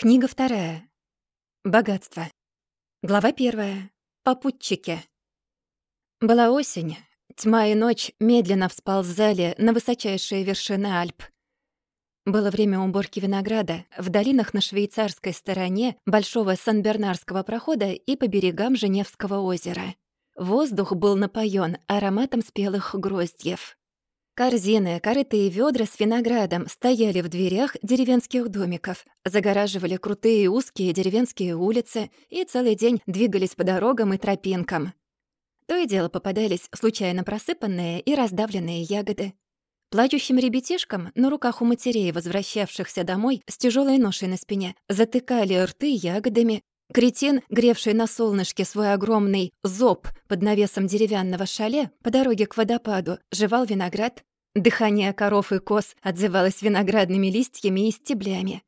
Книга вторая. Богатство. Глава первая. Попутчики. Была осень. Тьма и ночь медленно всползали на высочайшие вершины Альп. Было время уборки винограда в долинах на швейцарской стороне Большого Сан-Бернарского прохода и по берегам Женевского озера. Воздух был напоен ароматом спелых гроздьев. Корзины, корыты и ведра с виноградом стояли в дверях деревенских домиков, загораживали крутые и узкие деревенские улицы и целый день двигались по дорогам и тропинкам. То и дело попадались случайно просыпанные и раздавленные ягоды. Плачущим ребятишкам на руках у матерей, возвращавшихся домой с тяжелой ношей на спине, затыкали рты ягодами. Кретин, гревший на солнышке свой огромный зоб под навесом деревянного шале по дороге к водопаду, жевал виноград, Дыхание коров и коз отзывалось виноградными листьями и стеблями.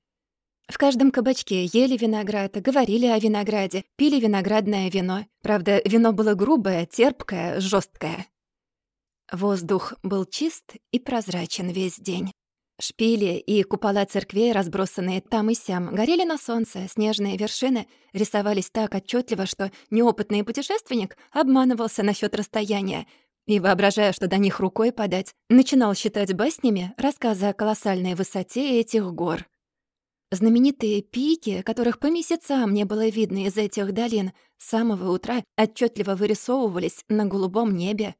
В каждом кабачке ели виноград, говорили о винограде, пили виноградное вино. Правда, вино было грубое, терпкое, жесткое. Воздух был чист и прозрачен весь день. Шпили и купола церквей, разбросанные там и сям, горели на солнце, снежные вершины рисовались так отчетливо, что неопытный путешественник обманывался насчет расстояния, и, воображая, что до них рукой подать, начинал считать баснями рассказы о колоссальной высоте этих гор. Знаменитые пики, которых по месяцам не было видно из этих долин, с самого утра отчетливо вырисовывались на голубом небе.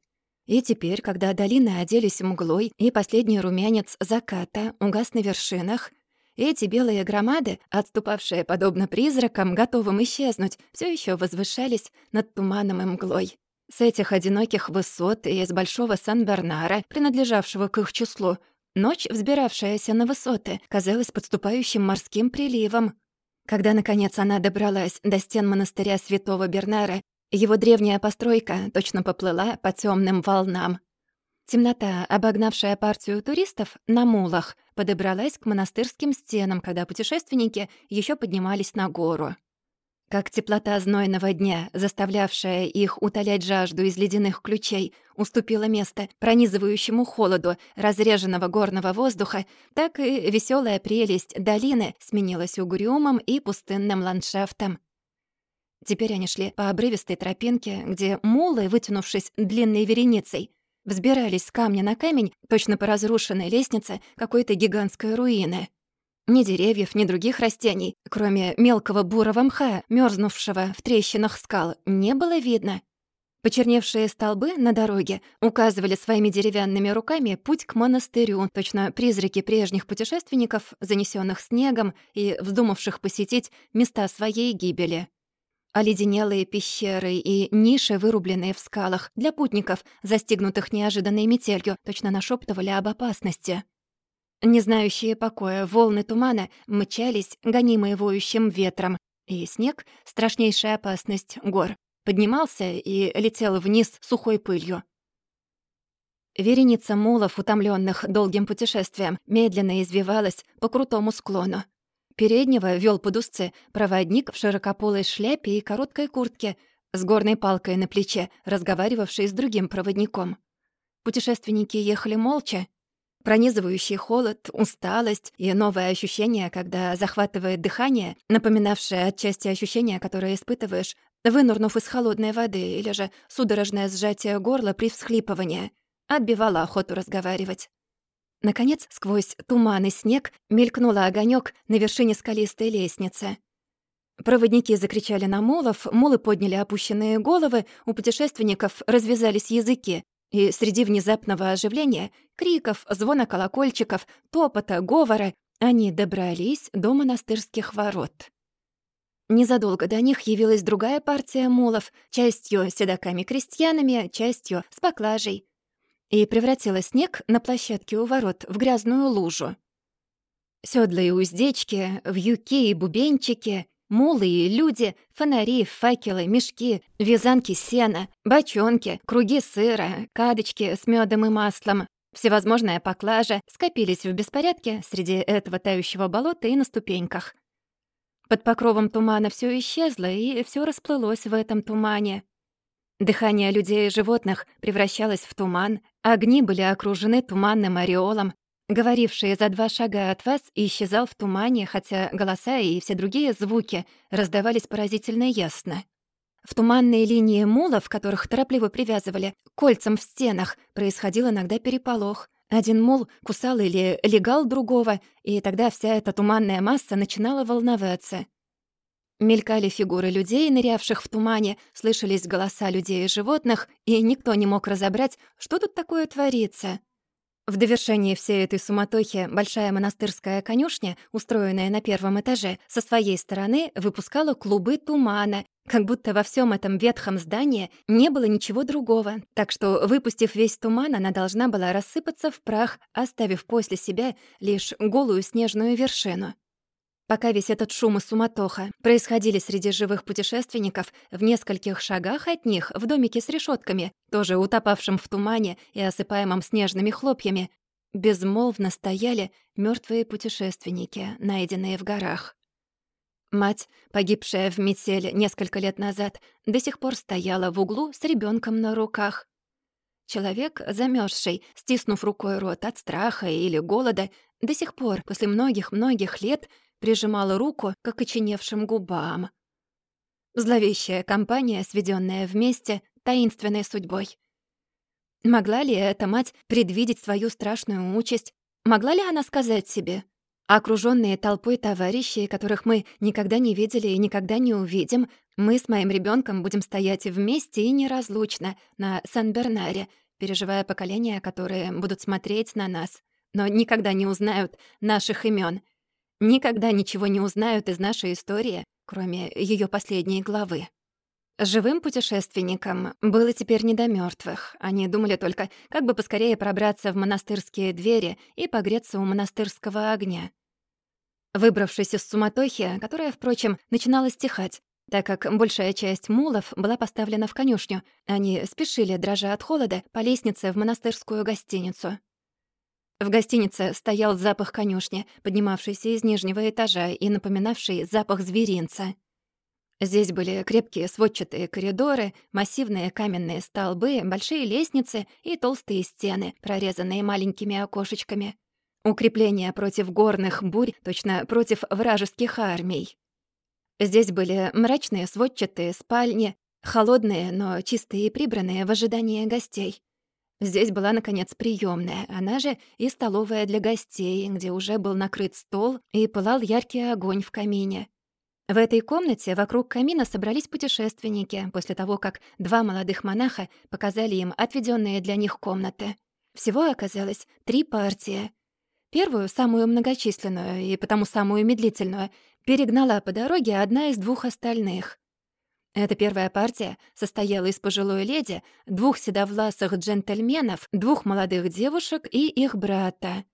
И теперь, когда долины оделись мглой, и последний румянец заката угас на вершинах, эти белые громады, отступавшие подобно призракам, готовым исчезнуть, все еще возвышались над туманом и мглой. С этих одиноких высот и из Большого Сан-Бернара, принадлежавшего к их числу, ночь, взбиравшаяся на высоты, казалась подступающим морским приливом. Когда, наконец, она добралась до стен монастыря святого Бернара, его древняя постройка точно поплыла по темным волнам. Темнота, обогнавшая партию туристов на мулах, подобралась к монастырским стенам, когда путешественники еще поднимались на гору. Как теплота знойного дня, заставлявшая их утолять жажду из ледяных ключей, уступила место пронизывающему холоду разреженного горного воздуха, так и веселая прелесть долины сменилась угрюмым и пустынным ландшафтом. Теперь они шли по обрывистой тропинке, где мулы, вытянувшись длинной вереницей, взбирались с камня на камень, точно по разрушенной лестнице какой-то гигантской руины — ни деревьев, ни других растений, кроме мелкого бурого мха, мёрзнувшего в трещинах скал, не было видно. Почерневшие столбы на дороге указывали своими деревянными руками путь к монастырю, точно призраки прежних путешественников, занесенных снегом и вздумавших посетить места своей гибели. Оледенелые пещеры и ниши, вырубленные в скалах, для путников, застигнутых неожиданной метелью, точно нашептывали об опасности. Не знающие покоя волны тумана мчались, гонимые воющим ветром, и снег, страшнейшая опасность гор, поднимался и летел вниз сухой пылью. Вереница мулов, утомленных долгим путешествием, медленно извивалась по крутому склону. Переднего вел под узцы проводник в широкополой шляпе и короткой куртке, с горной палкой на плече, разговаривавший с другим проводником. Путешественники ехали молча, Пронизывающий холод, усталость и новое ощущение, когда захватывает дыхание, напоминавшее отчасти ощущение, которое испытываешь, вынурнув из холодной воды, или же судорожное сжатие горла при всхлипывании, отбивало охоту разговаривать. Наконец, сквозь туман и снег мелькнула огонек на вершине скалистой лестницы. Проводники закричали на мулов, мулы подняли опущенные головы, у путешественников развязались языки, и среди внезапного оживления, криков, звона колокольчиков, топота, говора, они добрались до монастырских ворот. Незадолго до них явилась другая партия мулов, частью седоками-крестьянами, частью с поклажей, и превратила снег на площадке у ворот в грязную лужу. Сёдла и уздечки, вьюки и бубенчики, Мулы и люди, фонари, факелы, мешки, вязанки сена, бочонки, круги сыра, кадочки с медом и маслом, всевозможная поклажа скопились в беспорядке среди этого тающего болота и на ступеньках. Под покровом тумана все исчезло, и все расплылось в этом тумане. Дыхание людей и животных превращалось в туман, огни были окружены туманным ореолом, говоривший за два шага от вас, исчезал в тумане, хотя голоса и все другие звуки раздавались поразительно ясно. В туманные линии мулов, которых торопливо привязывали, кольцам в стенах, происходил иногда переполох. Один мул кусал или легал другого, и тогда вся эта туманная масса начинала волноваться. Мелькали фигуры людей, нырявших в тумане, слышались голоса людей и животных, и никто не мог разобрать, что тут такое творится. В довершение всей этой суматохи большая монастырская конюшня, устроенная на первом этаже, со своей стороны выпускала клубы тумана, как будто во всем этом ветхом здании не было ничего другого, так что, выпустив весь туман, она должна была рассыпаться в прах, оставив после себя лишь голую снежную вершину. Пока весь этот шум и суматоха происходили среди живых путешественников, в нескольких шагах от них, в домике с решетками, тоже утопавшем в тумане и осыпаемом снежными хлопьями, безмолвно стояли мертвые путешественники, найденные в горах. Мать, погибшая в метели несколько лет назад, до сих пор стояла в углу с ребенком на руках. Человек, замерзший, стиснув рукой рот от страха или голода, до сих пор, после многих-многих лет, прижимала руку к окоченевшим губам. Зловещая компания, сведенная вместе таинственной судьбой. Могла ли эта мать предвидеть свою страшную участь? Могла ли она сказать себе Окружённые толпой товарищей, которых мы никогда не видели и никогда не увидим, мы с моим ребёнком будем стоять вместе и неразлучно на Сан-Бернаре, переживая поколения, которые будут смотреть на нас, но никогда не узнают наших имён, никогда ничего не узнают из нашей истории, кроме её последней главы. Живым путешественникам было теперь не до мёртвых. Они думали только, как бы поскорее пробраться в монастырские двери и погреться у монастырского огня. Выбравшись из суматохи, которая, впрочем, начинала стихать, так как большая часть мулов была поставлена в конюшню, они спешили, дрожа от холода, по лестнице в монастырскую гостиницу. В гостинице стоял запах конюшни, поднимавшийся из нижнего этажа и напоминавший запах зверинца. Здесь были крепкие сводчатые коридоры, массивные каменные столбы, большие лестницы и толстые стены, прорезанные маленькими окошечками. Укрепления против горных бурь, точно против вражеских армий. Здесь были мрачные сводчатые спальни, холодные, но чистые и прибранные в ожидании гостей. Здесь была, наконец, приемная, она же и столовая для гостей, где уже был накрыт стол и пылал яркий огонь в камине. В этой комнате вокруг камина собрались путешественники после того, как два молодых монаха показали им отведенные для них комнаты. Всего оказалось три партии. Первую, самую многочисленную и потому самую медлительную, перегнала по дороге одна из двух остальных. Эта первая партия состояла из пожилой леди, двух седовласых джентльменов, двух молодых девушек и их брата.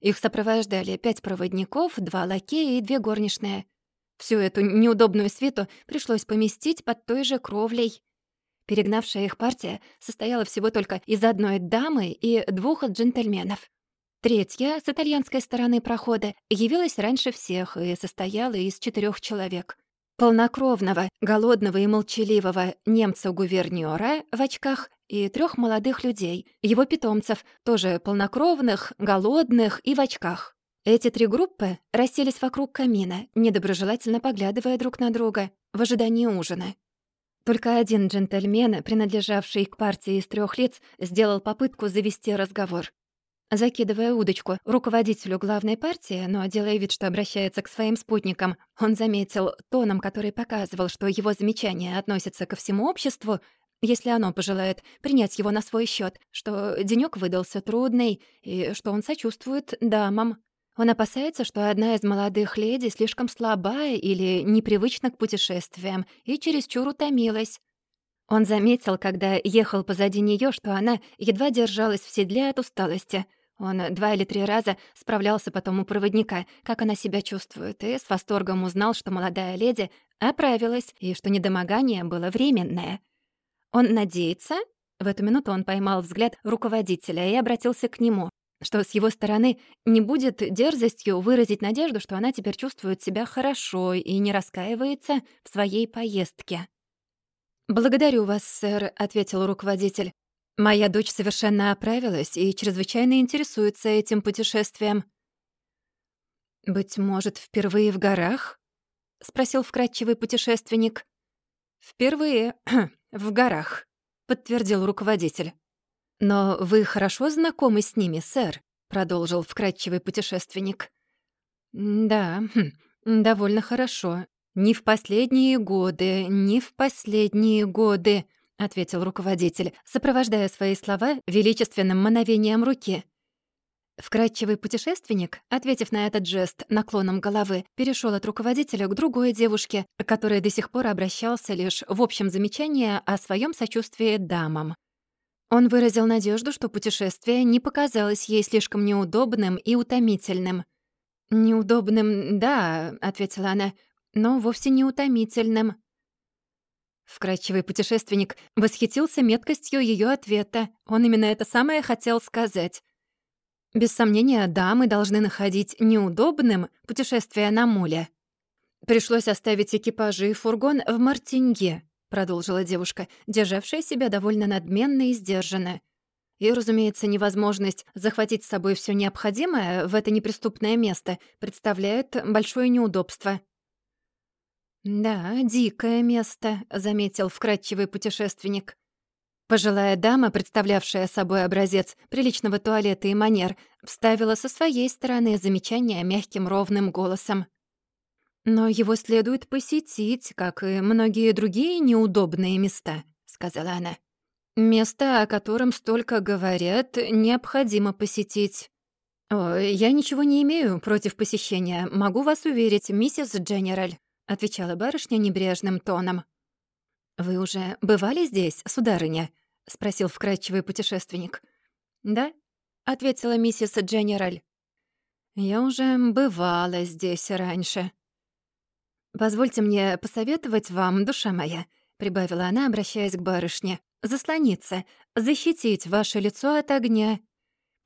Их сопровождали пять проводников, два лакея и две горничные — Всю эту неудобную свиту пришлось поместить под той же кровлей. Перегнавшая их партия состояла всего только из одной дамы и двух джентльменов. Третья, с итальянской стороны прохода, явилась раньше всех и состояла из четырех человек. Полнокровного, голодного и молчаливого немца-гувернёра в очках и трех молодых людей, его питомцев, тоже полнокровных, голодных и в очках. Эти три группы расселись вокруг камина, недоброжелательно поглядывая друг на друга, в ожидании ужина. Только один джентльмен, принадлежавший к партии из трех лиц, сделал попытку завести разговор. Закидывая удочку руководителю главной партии, но делая вид, что обращается к своим спутникам, он заметил тоном, который показывал, что его замечания относятся ко всему обществу, если оно пожелает принять его на свой счет, что денёк выдался трудный и что он сочувствует дамам. Он опасается, что одна из молодых леди слишком слабая или непривычна к путешествиям и чересчур утомилась. Он заметил, когда ехал позади нее, что она едва держалась в седле от усталости. Он два или три раза справлялся потом у проводника, как она себя чувствует, и с восторгом узнал, что молодая леди оправилась и что недомогание было временное. Он надеется... В эту минуту он поймал взгляд руководителя и обратился к нему что с его стороны не будет дерзостью выразить надежду, что она теперь чувствует себя хорошо и не раскаивается в своей поездке. «Благодарю вас, сэр», — ответил руководитель. Моя дочь совершенно оправилась и чрезвычайно интересуется этим путешествием. «Быть может, впервые в горах?» — спросил вкрадчивый путешественник. «Впервые в горах», — подтвердил руководитель. «Но вы хорошо знакомы с ними, сэр», — продолжил вкрадчивый путешественник. «Да, хм, довольно хорошо. Не в последние годы, не в последние годы», — ответил руководитель, сопровождая свои слова величественным мановением руки. Вкрадчивый путешественник, ответив на этот жест наклоном головы, перешел от руководителя к другой девушке, которая до сих пор обращался лишь в общем замечании о своем сочувствии дамам. Он выразил надежду, что путешествие не показалось ей слишком неудобным и утомительным. «Неудобным, да», — ответила она, — «но вовсе не утомительным». Вкрадчивый путешественник восхитился меткостью ее ответа. Он именно это самое хотел сказать. Без сомнения, дамы должны находить неудобным путешествие на муле. Пришлось оставить экипажи и фургон в Мартинге, продолжила девушка, державшая себя довольно надменно и сдержанно. И, разумеется, невозможность захватить с собой все необходимое в это неприступное место представляет большое неудобство. «Да, дикое место», — заметил вкрадчивый путешественник. Пожилая дама, представлявшая собой образец приличного туалета и манер, вставила со своей стороны замечание мягким ровным голосом. «Но его следует посетить, как и многие другие неудобные места», — сказала она. «Место, о котором столько говорят, необходимо посетить». «О, я ничего не имею против посещения, могу вас уверить, миссис Дженераль», — отвечала барышня небрежным тоном. «Вы уже бывали здесь, сударыня?» — спросил вкрадчивый путешественник. «Да», — ответила миссис Дженераль. «Я уже бывала здесь раньше». «Позвольте мне посоветовать вам, душа моя», — прибавила она, обращаясь к барышне, «заслониться, защитить ваше лицо от огня.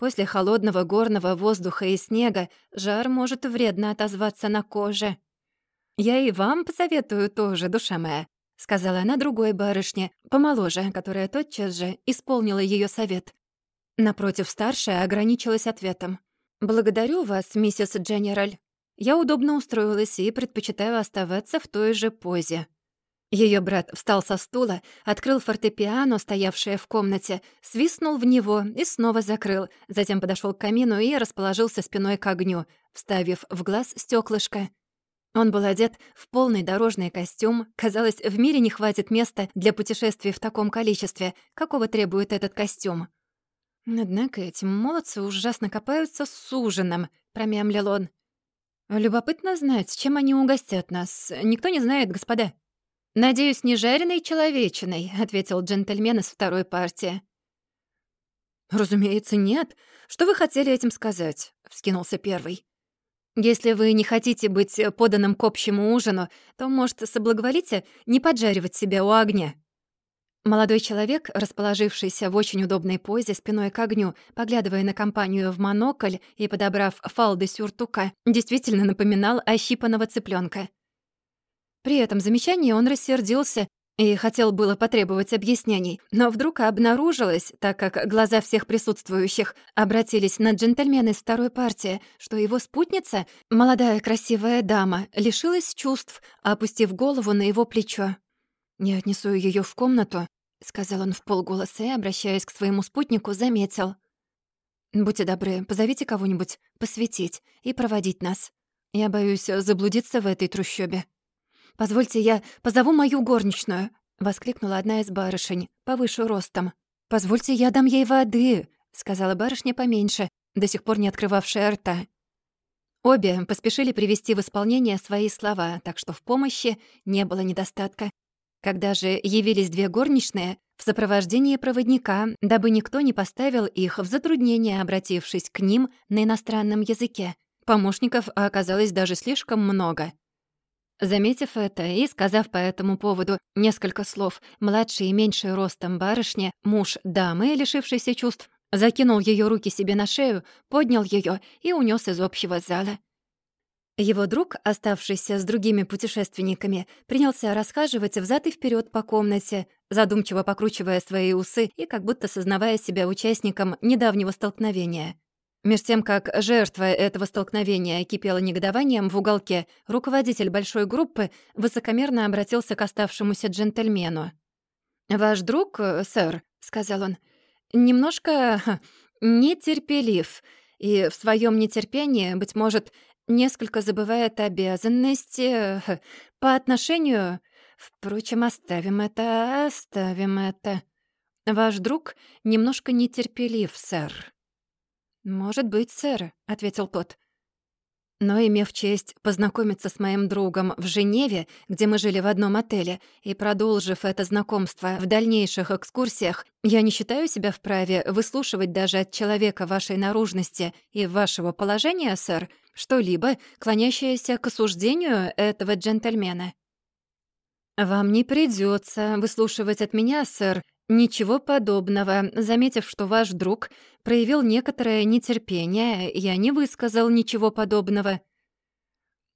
После холодного горного воздуха и снега жар может вредно отозваться на коже. Я и вам посоветую тоже, душа моя, — сказала она другой барышне, помоложе, которая тотчас же исполнила ее совет. Напротив, старшая ограничилась ответом. «Благодарю вас, миссис Дженераль. Я удобно устроилась и предпочитаю оставаться в той же позе». Ее брат встал со стула, открыл фортепиано, стоявшее в комнате, свистнул в него и снова закрыл, затем подошел к камину и расположился спиной к огню, вставив в глаз стеклышко. Он был одет в полный дорожный костюм. Казалось, в мире не хватит места для путешествий в таком количестве, какого требует этот костюм. «Однако эти молодцы ужасно копаются с ужином», — промямлил он. «Любопытно знать, чем они угостят нас. Никто не знает, господа». «Надеюсь, не жареной человечиной», — ответил джентльмен из второй партии. «Разумеется, нет. Что вы хотели этим сказать?» — вскинулся первый. Если вы не хотите быть поданным к общему ужину, то, может, соблаговолите не поджаривать себя у огня». Молодой человек, расположившийся в очень удобной позе спиной к огню, поглядывая на компанию в монокль и подобрав фалды сюртука, действительно напоминал ощипанного цыпленка. При этом замечании он рассердился и хотел было потребовать объяснений, но вдруг обнаружилось, так как глаза всех присутствующих обратились на джентльмена из второй партии, что его спутница, молодая красивая дама, лишилась чувств, опустив голову на его плечо. «Я отнесу ее в комнату», — сказал он в полголоса и, обращаясь к своему спутнику, заметил. «Будьте добры, позовите кого-нибудь посветить и проводить нас. Я боюсь заблудиться в этой трущобе». «Позвольте, я позову мою горничную», — воскликнула одна из барышень, повыше ростом. «Позвольте, я дам ей воды», — сказала барышня поменьше, до сих пор не открывавшая рта. Обе поспешили привести в исполнение свои слова, так что в помощи не было недостатка. Когда же явились две горничные, в сопровождении проводника, дабы никто не поставил их в затруднение, обратившись к ним на иностранном языке, помощников оказалось даже слишком много. Заметив это и сказав по этому поводу несколько слов младшей и меньшей ростом барышне, муж дамы, лишившейся чувств, закинул ее руки себе на шею, поднял ее и унес из общего зала. Его друг, оставшийся с другими путешественниками, принялся расхаживать взад и вперед по комнате, задумчиво покручивая свои усы и как будто сознавая себя участником недавнего столкновения. Меж тем, как жертва этого столкновения кипела негодованием в уголке, руководитель большой группы высокомерно обратился к оставшемуся джентльмену. «Ваш друг, сэр», — сказал он, — «немножко нетерпелив, и в своем нетерпении, быть может, несколько забывает обязанности э, по отношению... Впрочем, оставим это, оставим это. Ваш друг немножко нетерпелив, сэр». «Может быть, сэр», — ответил тот. Но, имев честь познакомиться с моим другом в Женеве, где мы жили в одном отеле, и продолжив это знакомство в дальнейших экскурсиях, я не считаю себя вправе выслушивать даже от человека вашей наружности и вашего положения, сэр, что-либо, клонящееся к осуждению этого джентльмена. «Вам не придется выслушивать от меня, сэр, ничего подобного. Заметив, что ваш друг проявил некоторое нетерпение, я не высказал ничего подобного.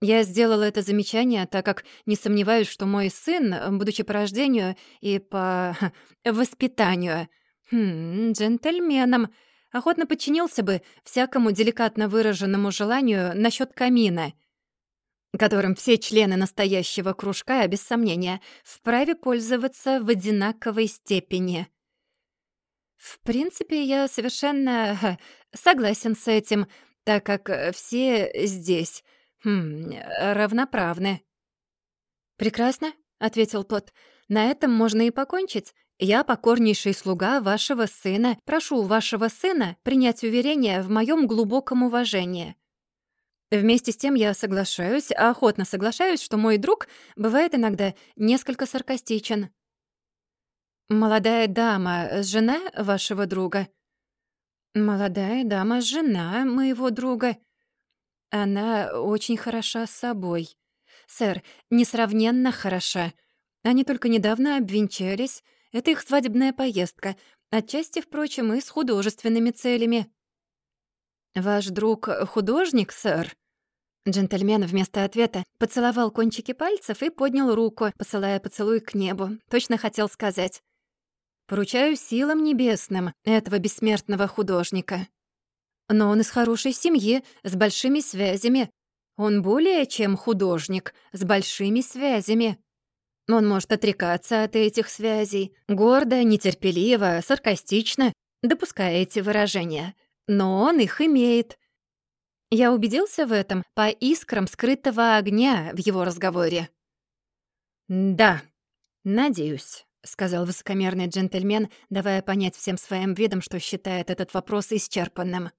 Я сделала это замечание, так как не сомневаюсь, что мой сын, будучи по рождению и по воспитанию, хм, джентльменом, охотно подчинился бы всякому деликатно выраженному желанию насчет камина, которым все члены настоящего кружка, без сомнения, вправе пользоваться в одинаковой степени. В принципе, я совершенно согласен с этим, так как все здесь хм, равноправны. «Прекрасно», — ответил тот. «На этом можно и покончить. Я покорнейший слуга вашего сына. Прошу вашего сына принять уверение в моем глубоком уважении». Вместе с тем я соглашаюсь, охотно соглашаюсь, что мой друг бывает иногда несколько саркастичен. «Молодая дама, жена вашего друга?» «Молодая дама, жена моего друга. Она очень хороша собой. Сэр, несравненно хороша. Они только недавно обвенчались. Это их свадебная поездка, отчасти, впрочем, и с художественными целями». «Ваш друг художник, сэр?» Джентльмен вместо ответа поцеловал кончики пальцев и поднял руку, посылая поцелуй к небу. Точно хотел сказать. Поручаю силам небесным этого бессмертного художника. Но он из хорошей семьи, с большими связями. Он более чем художник, с большими связями. Он может отрекаться от этих связей, гордо, нетерпеливо, саркастично, допуская эти выражения. Но он их имеет. Я убедился в этом по искрам скрытого огня в его разговоре. «Да, надеюсь». — сказал высокомерный джентльмен, давая понять всем своим видом, что считает этот вопрос исчерпанным.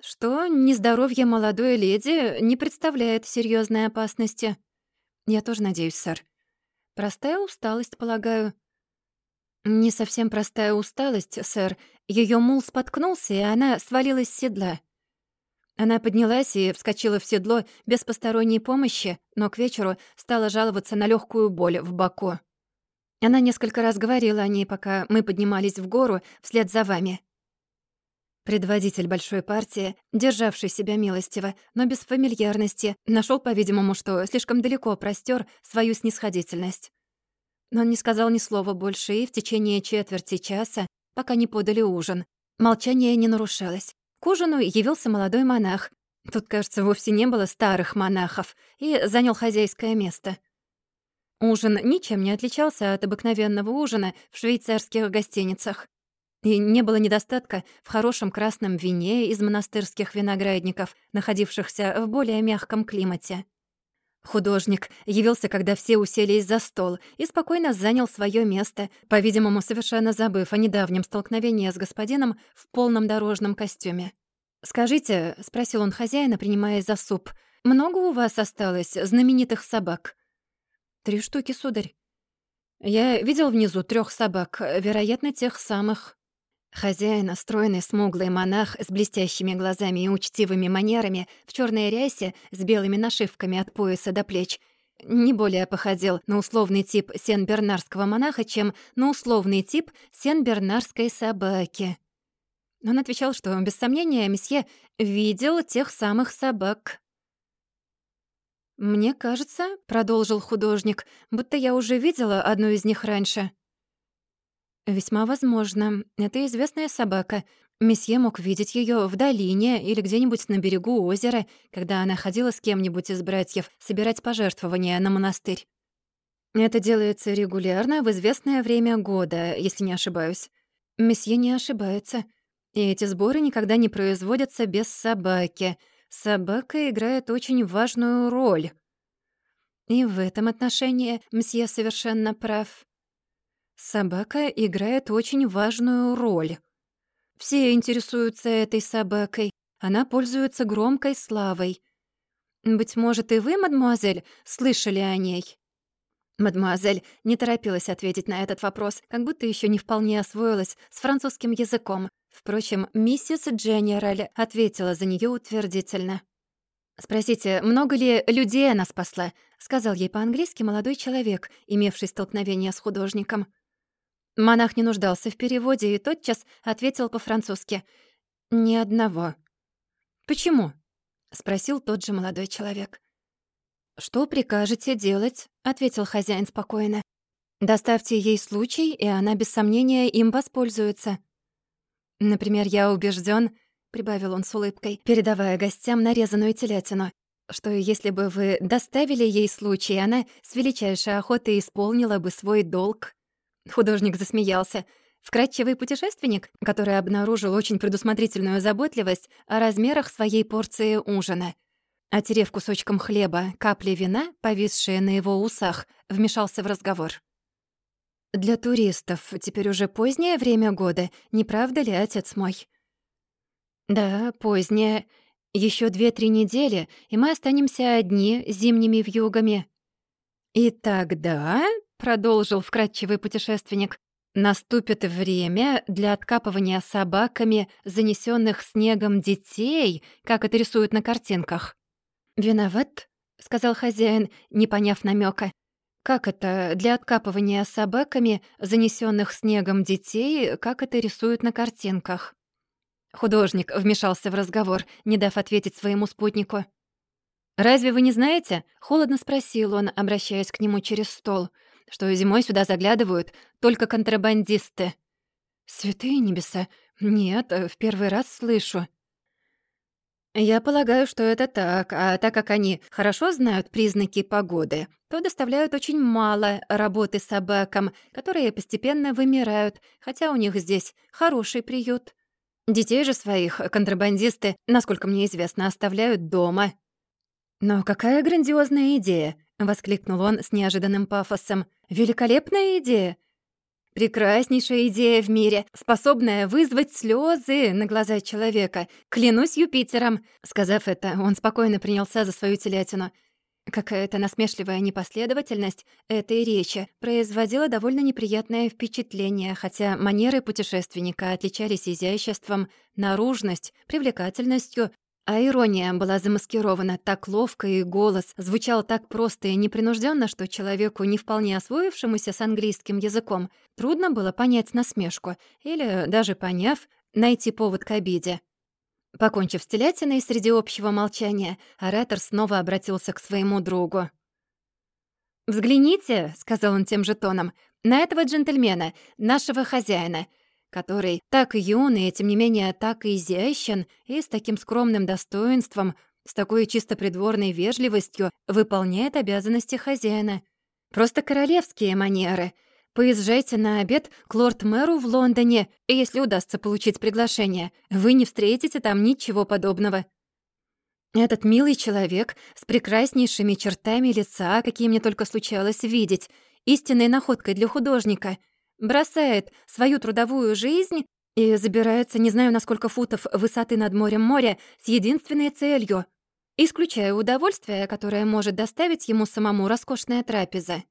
«Что нездоровье молодой леди не представляет серьезной опасности. Я тоже надеюсь, сэр. Простая усталость, полагаю». «Не совсем простая усталость, сэр. Ее мул споткнулся, и она свалилась с седла». Она поднялась и вскочила в седло без посторонней помощи, но к вечеру стала жаловаться на легкую боль в боку. Она несколько раз говорила о ней, пока мы поднимались в гору вслед за вами. Предводитель большой партии, державший себя милостиво, но без фамильярности, нашел, по-видимому, что слишком далеко простер свою снисходительность. Но он не сказал ни слова больше, и в течение четверти часа, пока не подали ужин, молчание не нарушалось. К ужину явился молодой монах. Тут, кажется, вовсе не было старых монахов, и занял хозяйское место — Ужин ничем не отличался от обыкновенного ужина в швейцарских гостиницах. И не было недостатка в хорошем красном вине из монастырских виноградников, находившихся в более мягком климате. Художник явился, когда все уселись за стол, и спокойно занял свое место, по-видимому, совершенно забыв о недавнем столкновении с господином в полном дорожном костюме. «Скажите», — спросил он хозяина, принимая за суп, «много у вас осталось знаменитых собак?» «Три штуки, сударь». «Я видел внизу трех собак, вероятно, тех самых». Хозяин, стройный смуглый монах с блестящими глазами и учтивыми манерами, в черной рясе с белыми нашивками от пояса до плеч, не более походил на условный тип сен-бернарского монаха, чем на условный тип сен-бернарской собаки. Он отвечал, что, без сомнения, месье видел тех самых собак. «Мне кажется», — продолжил художник, «будто я уже видела одну из них раньше». «Весьма возможно. Это известная собака. Месье мог видеть ее в долине или где-нибудь на берегу озера, когда она ходила с кем-нибудь из братьев собирать пожертвования на монастырь. Это делается регулярно в известное время года, если не ошибаюсь. Месье не ошибается. И эти сборы никогда не производятся без собаки. Собака играет очень важную роль. И в этом отношении месье совершенно прав. Собака играет очень важную роль. Все интересуются этой собакой. Она пользуется громкой славой. Быть может, и вы, мадемуазель, слышали о ней?» Мадемуазель не торопилась ответить на этот вопрос, как будто еще не вполне освоилась с французским языком. Впрочем, миссис Дженераль ответила за нее утвердительно. «Спросите, много ли людей она спасла?» — сказал ей по-английски молодой человек, имевший столкновение с художником. Монах не нуждался в переводе и тотчас ответил по-французски. «Ни одного». «Почему?» — спросил тот же молодой человек. «Что прикажете делать?» — ответил хозяин спокойно. «Доставьте ей случай, и она без сомнения им воспользуется». «Например, я убежден, прибавил он с улыбкой, передавая гостям нарезанную телятину, что если бы вы доставили ей случай, она с величайшей охотой исполнила бы свой долг. Художник засмеялся. Вкрадчивый путешественник, который обнаружил очень предусмотрительную заботливость о размерах своей порции ужина. Отерев кусочком хлеба капли вина, повисшие на его усах, вмешался в разговор. «Для туристов теперь уже позднее время года, не правда ли, отец мой?» «Да, позднее. Еще две-три недели, и мы останемся одни зимними вьюгами». «И тогда», продолжил вкрадчивый путешественник, наступит время для откапывания собаками занесенных снегом детей, как это рисуют на картинках. «Виноват?» — сказал хозяин, не поняв намека. «Как это для откапывания собаками занесенных снегом детей, как это рисуют на картинках?» Художник вмешался в разговор, не дав ответить своему спутнику. «Разве вы не знаете?» — холодно спросил он, обращаясь к нему через стол — что зимой сюда заглядывают только контрабандисты. Святые небеса, нет, в первый раз слышу. Я полагаю, что это так, а так как они хорошо знают признаки погоды, то доставляют очень мало работы собакам, которые постепенно вымирают, хотя у них здесь хороший приют. Детей же своих контрабандисты, насколько мне известно, оставляют дома. Но какая грандиозная идея воскликнул он с неожиданным пафосом. «Великолепная идея! Прекраснейшая идея в мире, способная вызвать слезы на глаза человека. Клянусь Юпитером!» Сказав это, он спокойно принялся за свою телятину. Какая-то насмешливая непоследовательность этой речи производила довольно неприятное впечатление, хотя манеры путешественника отличались изяществом, наружность, привлекательностью, а ирония была замаскирована так ловко, и голос звучал так просто и непринужденно, что человеку, не вполне освоившемуся с английским языком, трудно было понять насмешку или, даже поняв, найти повод к обиде. Покончив с телятиной среди общего молчания, оратор снова обратился к своему другу. «Взгляните», — сказал он тем же тоном, — «на этого джентльмена, нашего хозяина который так юн и, тем не менее, так изящен и с таким скромным достоинством, с такой чисто придворной вежливостью выполняет обязанности хозяина. Просто королевские манеры. Поезжайте на обед к лорд-мэру в Лондоне, и если удастся получить приглашение, вы не встретите там ничего подобного. Этот милый человек с прекраснейшими чертами лица, какие мне только случалось видеть, истинной находкой для художника — бросает свою трудовую жизнь и забирается не знаю на сколько футов высоты над морем моря с единственной целью, исключая удовольствие, которое может доставить ему самому роскошная трапеза.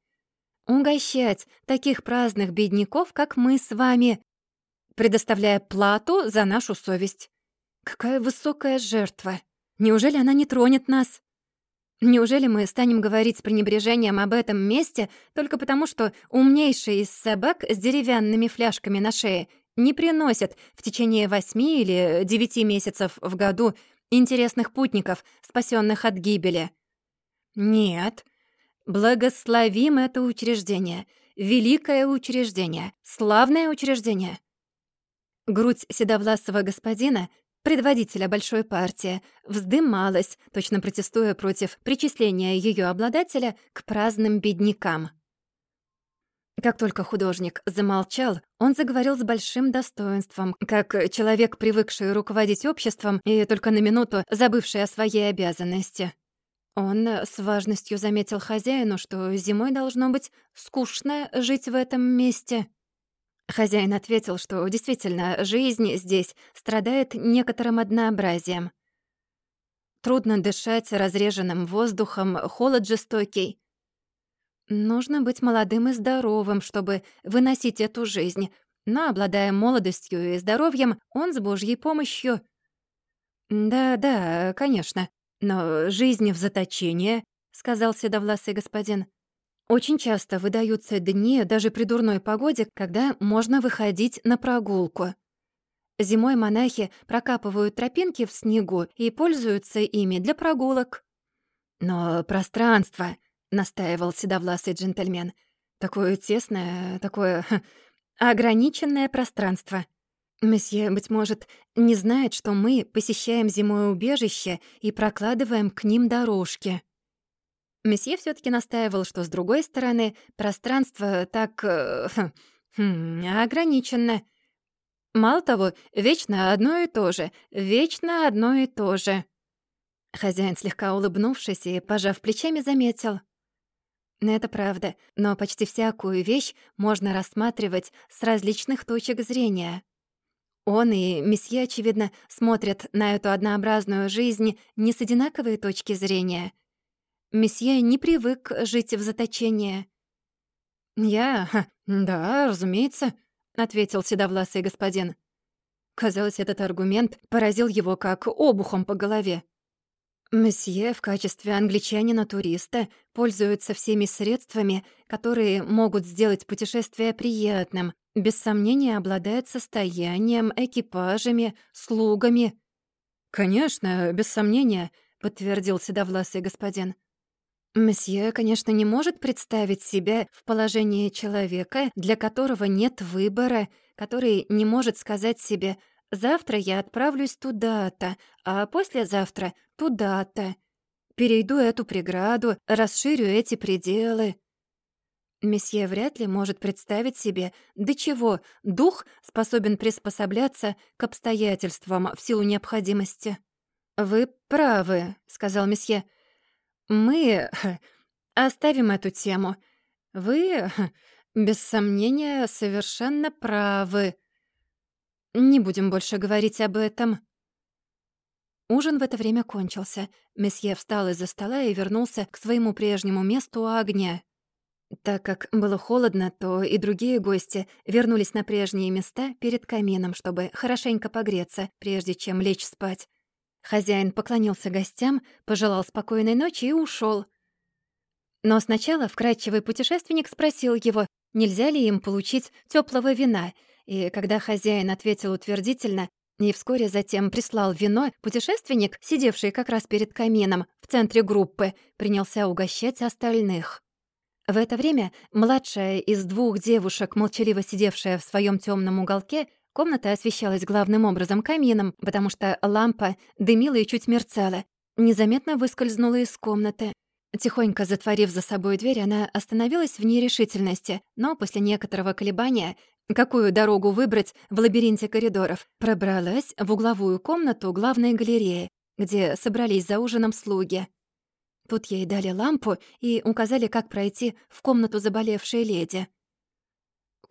Угощать таких праздных бедняков, как мы с вами, предоставляя плату за нашу совесть. Какая высокая жертва! Неужели она не тронет нас? Неужели мы станем говорить с пренебрежением об этом месте только потому, что умнейшие из собак с деревянными фляжками на шее не приносят в течение восьми или девяти месяцев в году интересных путников, спасенных от гибели? Нет. Благословим это учреждение. Великое учреждение. Славное учреждение. Грудь седовласого господина, предводителя большой партии, вздымалась, точно протестуя против причисления ее обладателя к праздным беднякам. Как только художник замолчал, он заговорил с большим достоинством, как человек, привыкший руководить обществом и только на минуту забывший о своей обязанности. Он с важностью заметил хозяину, что зимой должно быть скучно жить в этом месте. Хозяин ответил, что действительно жизнь здесь страдает некоторым однообразием. Трудно дышать разреженным воздухом, холод жестокий. Нужно быть молодым и здоровым, чтобы выносить эту жизнь. Но, обладая молодостью и здоровьем, он с Божьей помощью... «Да-да, конечно. Но жизнь в заточении», — сказал седовласый господин. «Очень часто выдаются дни, даже при дурной погоде, когда можно выходить на прогулку. Зимой монахи прокапывают тропинки в снегу и пользуются ими для прогулок. Но пространство — настаивал седовласый джентльмен. «Такое тесное, такое ха, ограниченное пространство. Месье, быть может, не знает, что мы посещаем зимое убежище и прокладываем к ним дорожки». Месье все таки настаивал, что, с другой стороны, пространство так... Э, хм, ограничено. Мало того, вечно одно и то же, вечно одно и то же. Хозяин, слегка улыбнувшись и пожав плечами, заметил. Это правда, но почти всякую вещь можно рассматривать с различных точек зрения. Он и месье, очевидно, смотрят на эту однообразную жизнь не с одинаковой точки зрения. Месье не привык жить в заточении. «Я? Да, разумеется», — ответил седовласый господин. Казалось, этот аргумент поразил его как обухом по голове. Месье в качестве англичанина-туриста пользуется всеми средствами, которые могут сделать путешествие приятным, без сомнения обладает состоянием, экипажами, слугами. «Конечно, без сомнения», — подтвердил седовласый господин. Месье, конечно, не может представить себя в положении человека, для которого нет выбора, который не может сказать себе Завтра я отправлюсь туда-то, а послезавтра — туда-то. Перейду эту преграду, расширю эти пределы. Месье вряд ли может представить себе, до чего дух способен приспосабляться к обстоятельствам в силу необходимости. «Вы правы», — сказал месье. «Мы оставим эту тему. Вы, без сомнения, совершенно правы». Не будем больше говорить об этом». Ужин в это время кончился. Месье встал из-за стола и вернулся к своему прежнему месту у огня. Так как было холодно, то и другие гости вернулись на прежние места перед камином, чтобы хорошенько погреться, прежде чем лечь спать. Хозяин поклонился гостям, пожелал спокойной ночи и ушел. Но сначала вкрадчивый путешественник спросил его, нельзя ли им получить теплого вина — и когда хозяин ответил утвердительно и вскоре затем прислал вино, путешественник, сидевший как раз перед камином в центре группы, принялся угощать остальных. В это время младшая из двух девушек, молчаливо сидевшая в своем темном уголке, комната освещалась главным образом камином, потому что лампа дымила и чуть мерцала, незаметно выскользнула из комнаты. Тихонько затворив за собой дверь, она остановилась в нерешительности, но после некоторого колебания какую дорогу выбрать в лабиринте коридоров, пробралась в угловую комнату главной галереи, где собрались за ужином слуги. Тут ей дали лампу и указали, как пройти в комнату заболевшей леди.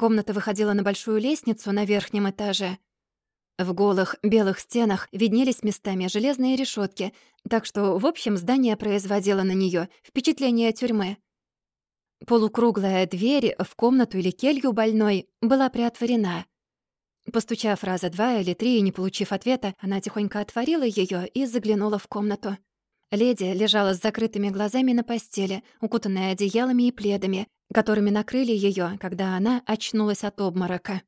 Комната выходила на большую лестницу на верхнем этаже. В голых белых стенах виднелись местами железные решетки, так что, в общем, здание производило на нее впечатление тюрьмы. Полукруглая дверь в комнату или келью больной была приотворена. Постучав раза два или три и не получив ответа, она тихонько отворила ее и заглянула в комнату. Леди лежала с закрытыми глазами на постели, укутанная одеялами и пледами, которыми накрыли ее, когда она очнулась от обморока.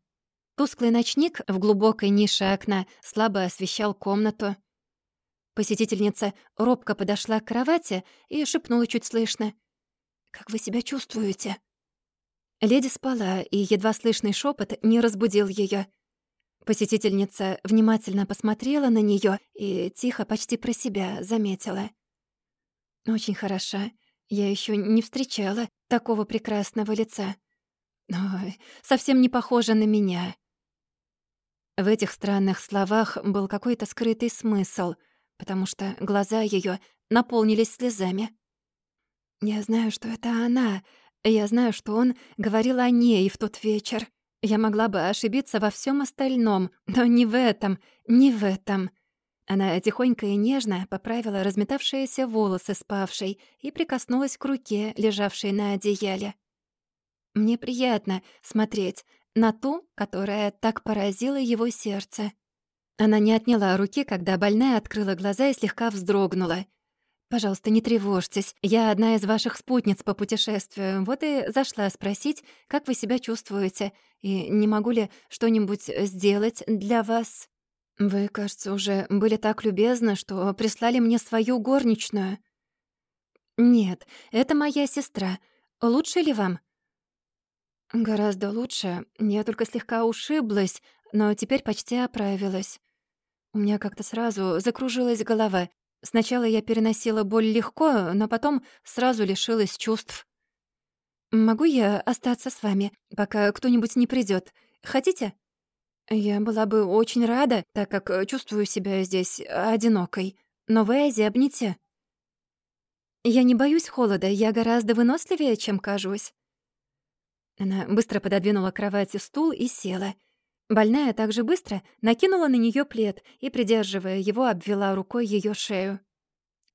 Тусклый ночник в глубокой нише окна слабо освещал комнату. Посетительница робко подошла к кровати и шепнула чуть слышно. «Как вы себя чувствуете?» Леди спала, и едва слышный шепот не разбудил ее. Посетительница внимательно посмотрела на нее и тихо, почти про себя, заметила. «Очень хороша. Я еще не встречала такого прекрасного лица. Ой, совсем не похожа на меня». В этих странных словах был какой-то скрытый смысл, потому что глаза ее наполнились слезами. «Я знаю, что это она. Я знаю, что он говорил о ней в тот вечер. Я могла бы ошибиться во всем остальном, но не в этом, не в этом». Она тихонько и нежно поправила разметавшиеся волосы спавшей и прикоснулась к руке, лежавшей на одеяле. «Мне приятно смотреть на ту, которая так поразила его сердце». Она не отняла руки, когда больная открыла глаза и слегка вздрогнула. «Пожалуйста, не тревожьтесь. Я одна из ваших спутниц по путешествию. Вот и зашла спросить, как вы себя чувствуете, и не могу ли что-нибудь сделать для вас?» «Вы, кажется, уже были так любезны, что прислали мне свою горничную». «Нет, это моя сестра. Лучше ли вам?» «Гораздо лучше. Я только слегка ушиблась, но теперь почти оправилась. У меня как-то сразу закружилась голова. Сначала я переносила боль легко, но потом сразу лишилась чувств. «Могу я остаться с вами, пока кто-нибудь не придёт? Хотите?» «Я была бы очень рада, так как чувствую себя здесь одинокой. Но вы озябнете». «Я не боюсь холода, я гораздо выносливее, чем кажусь». Она быстро пододвинула к кровати стул и села. Больная также быстро накинула на нее плед и, придерживая его, обвела рукой ее шею.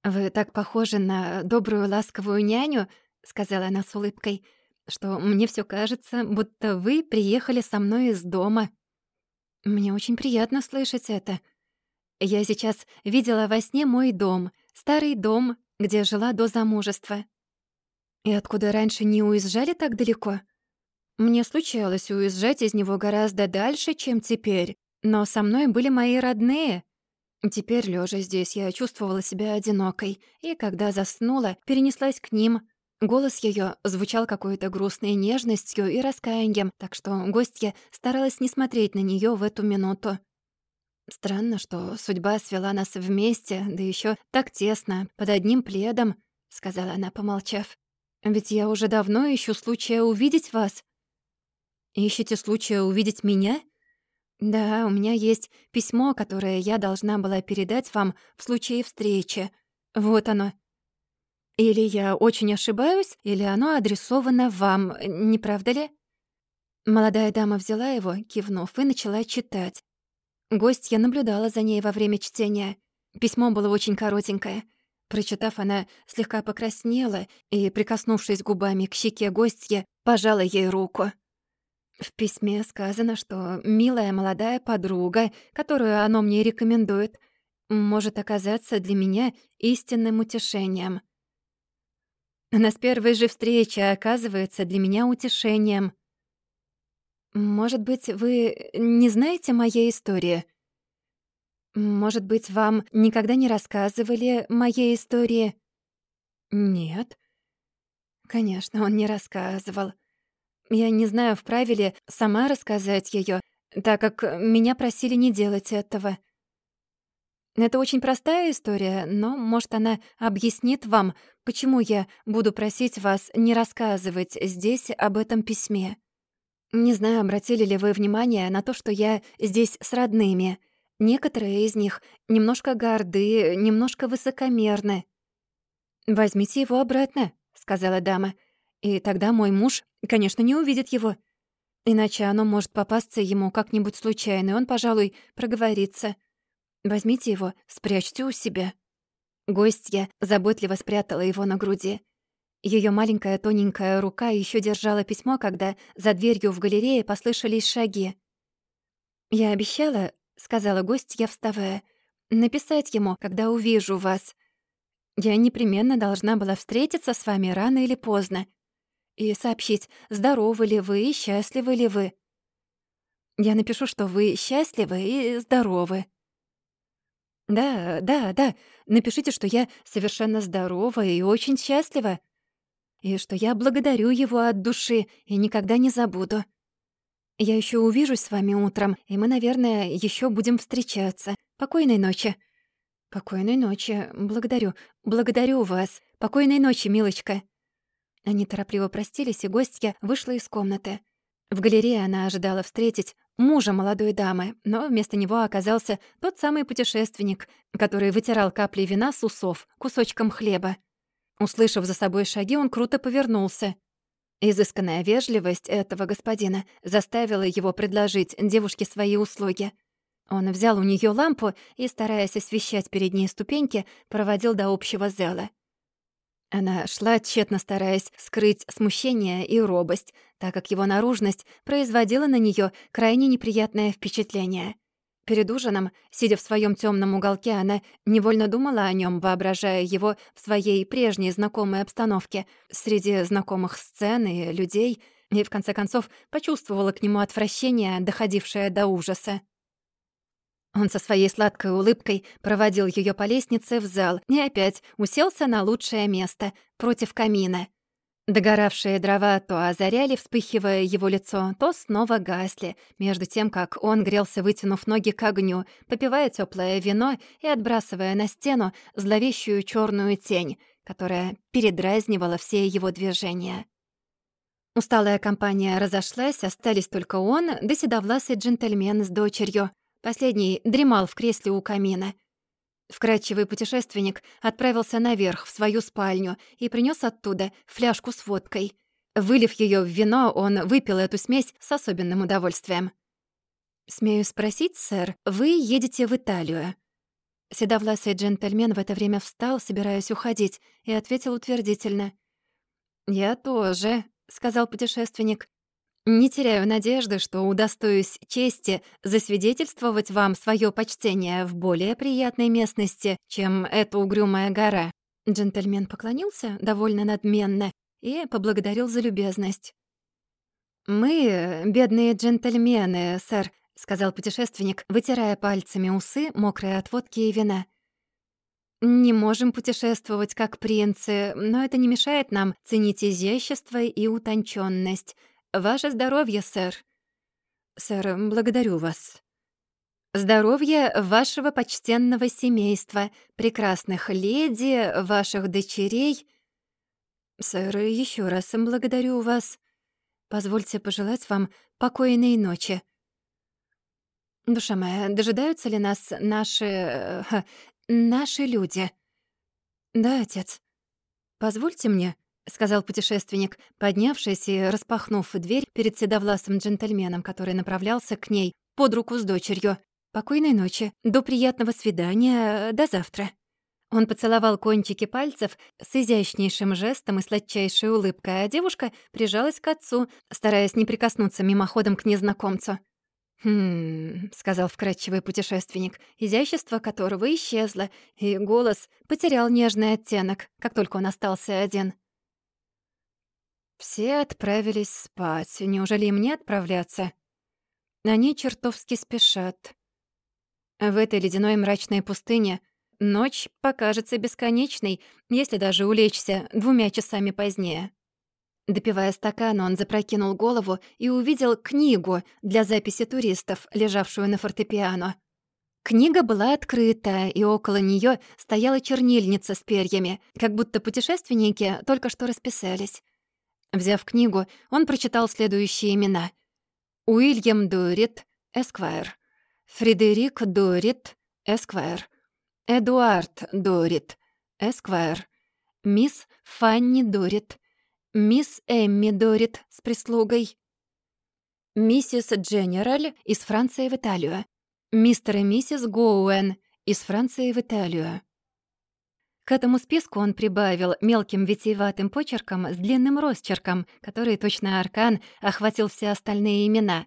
«Вы так похожи на добрую ласковую няню», — сказала она с улыбкой, «что мне все кажется, будто вы приехали со мной из дома». «Мне очень приятно слышать это. Я сейчас видела во сне мой дом, старый дом, где жила до замужества. И откуда раньше не уезжали так далеко?» Мне случалось уезжать из него гораздо дальше, чем теперь, но со мной были мои родные. Теперь, лежа здесь, я чувствовала себя одинокой, и когда заснула, перенеслась к ним. Голос ее звучал какой-то грустной нежностью и раскаянием, так что гостья старалась не смотреть на нее в эту минуту. «Странно, что судьба свела нас вместе, да еще так тесно, под одним пледом», — сказала она, помолчав. «Ведь я уже давно ищу случая увидеть вас. Ищете случая увидеть меня? Да, у меня есть письмо, которое я должна была передать вам в случае встречи. Вот оно. Или я очень ошибаюсь, или оно адресовано вам, не правда ли? Молодая дама взяла его, кивнув, и начала читать. Гостья наблюдала за ней во время чтения. Письмо было очень коротенькое. Прочитав, она слегка покраснела и, прикоснувшись губами к щеке гостья, пожала ей руку. В письме сказано, что милая молодая подруга, которую оно мне рекомендует, может оказаться для меня истинным утешением. Она с первой же встречи оказывается для меня утешением. Может быть, вы не знаете моей истории? Может быть, вам никогда не рассказывали моей истории? Нет. Конечно, он не рассказывал. Я не знаю, вправе ли сама рассказать ее, так как меня просили не делать этого. Это очень простая история, но, может, она объяснит вам, почему я буду просить вас не рассказывать здесь об этом письме. Не знаю, обратили ли вы внимание на то, что я здесь с родными. Некоторые из них немножко горды, немножко высокомерны. «Возьмите его обратно», — сказала дама. И тогда мой муж, конечно, не увидит его. Иначе оно может попасться ему как-нибудь случайно, и он, пожалуй, проговорится. Возьмите его, спрячьте у себя». Гостья заботливо спрятала его на груди. Ее маленькая тоненькая рука еще держала письмо, когда за дверью в галерее послышались шаги. «Я обещала», — сказала гостья, вставая, — «написать ему, когда увижу вас. Я непременно должна была встретиться с вами рано или поздно и сообщить, здоровы ли вы и счастливы ли вы. Я напишу, что вы счастливы и здоровы. Да, да, да. Напишите, что я совершенно здорова и очень счастлива. И что я благодарю его от души и никогда не забуду. Я еще увижусь с вами утром, и мы, наверное, еще будем встречаться. Покойной ночи. Покойной ночи. Благодарю. Благодарю вас. Покойной ночи, милочка. Они торопливо простились, и гостья вышла из комнаты. В галерее она ожидала встретить мужа молодой дамы, но вместо него оказался тот самый путешественник, который вытирал капли вина с усов кусочком хлеба. Услышав за собой шаги, он круто повернулся. Изысканная вежливость этого господина заставила его предложить девушке свои услуги. Он взял у нее лампу и, стараясь освещать перед ней ступеньки, проводил до общего зала. Она шла, тщетно стараясь скрыть смущение и робость, так как его наружность производила на нее крайне неприятное впечатление. Перед ужином, сидя в своем темном уголке, она невольно думала о нем, воображая его в своей прежней знакомой обстановке, среди знакомых сцен и людей, и, в конце концов, почувствовала к нему отвращение, доходившее до ужаса. Он со своей сладкой улыбкой проводил ее по лестнице в зал и опять уселся на лучшее место, против камина. Догоравшие дрова то озаряли, вспыхивая его лицо, то снова гасли, между тем, как он грелся, вытянув ноги к огню, попивая теплое вино и отбрасывая на стену зловещую черную тень, которая передразнивала все его движения. Усталая компания разошлась, остались только он, да седовласый джентльмен с дочерью — Последний дремал в кресле у камина. Вкрадчивый путешественник отправился наверх, в свою спальню, и принес оттуда фляжку с водкой. Вылив ее в вино, он выпил эту смесь с особенным удовольствием. «Смею спросить, сэр, вы едете в Италию?» Седовласый джентльмен в это время встал, собираясь уходить, и ответил утвердительно. «Я тоже», — сказал путешественник. Не теряю надежды, что удостоюсь чести засвидетельствовать вам свое почтение в более приятной местности, чем эта угрюмая гора». Джентльмен поклонился довольно надменно и поблагодарил за любезность. «Мы, бедные джентльмены, сэр», — сказал путешественник, вытирая пальцами усы, мокрые от водки и вина. «Не можем путешествовать как принцы, но это не мешает нам ценить изящество и утонченность. Ваше здоровье, сэр. Сэр, благодарю вас. Здоровье вашего почтенного семейства, прекрасных леди, ваших дочерей. Сэр, еще раз благодарю вас. Позвольте пожелать вам покойной ночи. Душа моя, дожидаются ли нас наши... Э, наши люди? Да, отец. Позвольте мне — сказал путешественник, поднявшись и распахнув дверь перед седовласым джентльменом, который направлялся к ней под руку с дочерью. «Покойной ночи. До приятного свидания. До завтра». Он поцеловал кончики пальцев с изящнейшим жестом и сладчайшей улыбкой, а девушка прижалась к отцу, стараясь не прикоснуться мимоходом к незнакомцу. «Хм...» — сказал вкрадчивый путешественник, изящество которого исчезло, и голос потерял нежный оттенок, как только он остался один. Все отправились спать. Неужели и мне отправляться? Они чертовски спешат. В этой ледяной мрачной пустыне ночь покажется бесконечной, если даже улечься двумя часами позднее. Допивая стакан, он запрокинул голову и увидел книгу для записи туристов, лежавшую на фортепиано. Книга была открыта, и около нее стояла чернильница с перьями, как будто путешественники только что расписались. Взяв книгу, он прочитал следующие имена. Уильям Дорит, Эсквайр. Фредерик Дорит, Эсквайр. Эдуард Дорит, Эсквайр. Мисс Фанни Дорит. Мисс Эмми Дорит с прислугой. Миссис Дженераль из Франции в Италию. Мистер и миссис Гоуэн из Франции в Италию. К этому списку он прибавил мелким витиеватым почерком с длинным росчерком, который точно аркан охватил все остальные имена.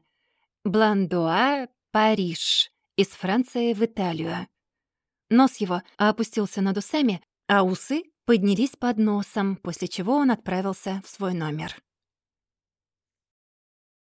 «Бландуа, Париж, из Франции в Италию». Нос его опустился над усами, а усы поднялись под носом, после чего он отправился в свой номер.